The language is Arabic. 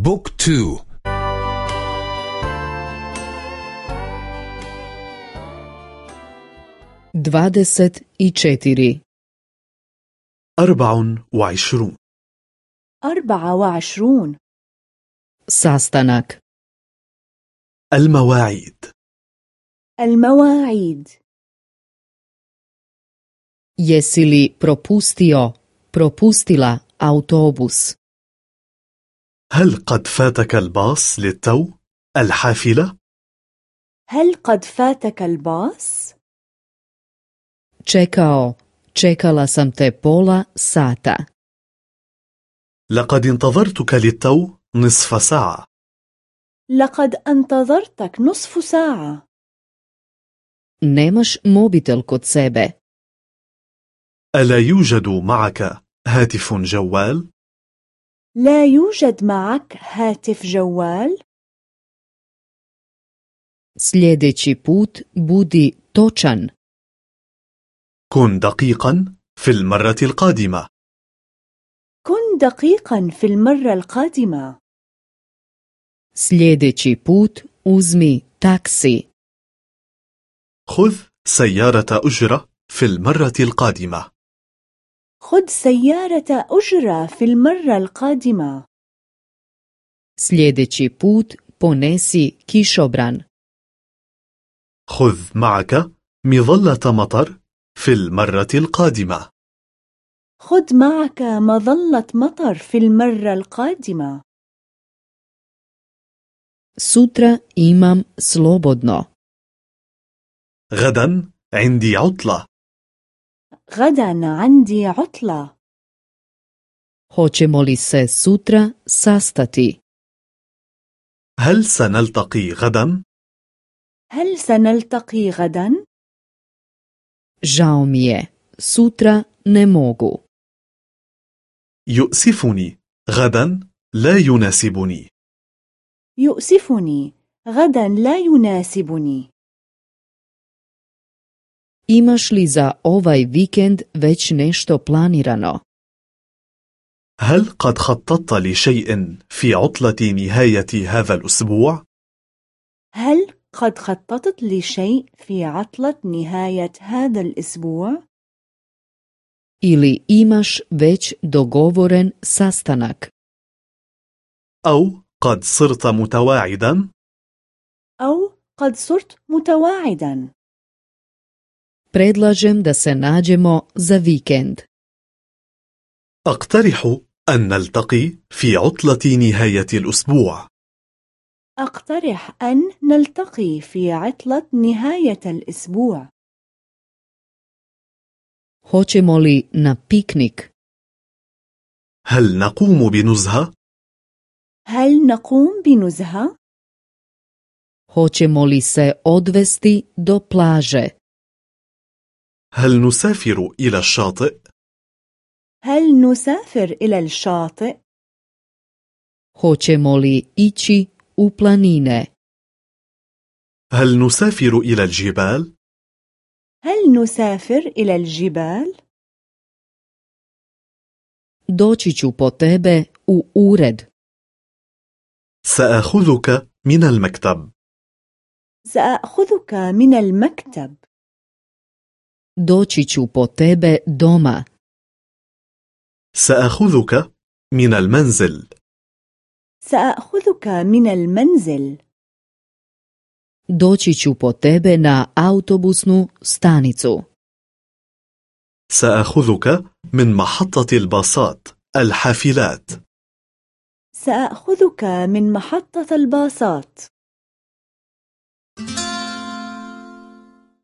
بوك تو dvadeset i četiri أربع وعشرون أربعة وعشرون sastanak المواعيد المواعيد jesi li propustio propustila autobus هل قد فاتك الباص للتو؟ الحافلة؟ هل قد فاتك الباص؟ čekao čekala sam te pola sata لقد انتظرتك للتو نصف ساعة لقد انتظرتك نصف ساعة nemaš mobitel kod sebe ألا يوجد معك هاتف جوال؟ لا يوجد معك هاتف جوال؟ sljedeći put budi točan. كن دقيقا في المرة القادمة. كن دقيقا في المرة القادمة. Sljedeći put uzmi taksi. خذ سيارة أجرة في المرة القادمة. خذ سيارة أجرة في المرة القادمة. Sljedeći put ponesi kišobran. خذ معك مظلة مطر في المرة القادمة. خذ معك مظلة مطر في المرة القادمة. Sutra imam slobodno. غدا عندي عطلة. غدا عندي عطلة. Hoćemo li se sutra sastati? هل سنلتقي غدا؟ هل سنلتقي غدا؟ žao mi je sutra ne mogu. يؤسفني غدا لا يناسبني. يؤسفني غدا لا يناسبني. Imaš li za ovaj vikend već nešto planirano هل قد خططت لشيء في عطلة نهاية هذا الأسبوع؟ هل قد خططت لشيء في عطلة نهاية هذا الأسبوع؟ ili imaš već dogovoren sastanak أو قد صرت متواعدا؟ أو قد صرت متواعدا predlažem da se nađemo za vikend. أقترح أن نلتقي في عطلة نهاية الأسبوع. أقترح أن نلتقي في عطلة نهاية الأسبوع. Hoćemo li na piknik? هل نقوم بنزهة؟ هل نقوم بنزهة؟ hoćemo li se odvesti do plaže? هل نسافر إلى الشاطئ؟ هل نسافر إلى الشاطئ؟ hoćemo li ići u planine هل نسافر إلى الجبال؟ هل نسافر إلى الجبال؟ doći ću po tebe u ured سأخذك من المكتب سأخذك من المكتب doći ću po tebe doma. سأخذك من المنزل. سأخذك من المنزل. Doći ću po tebe na autobusnu stanicu. سأخذك من محطة الباصات الحافلات. سأخذك من محطة الباصات.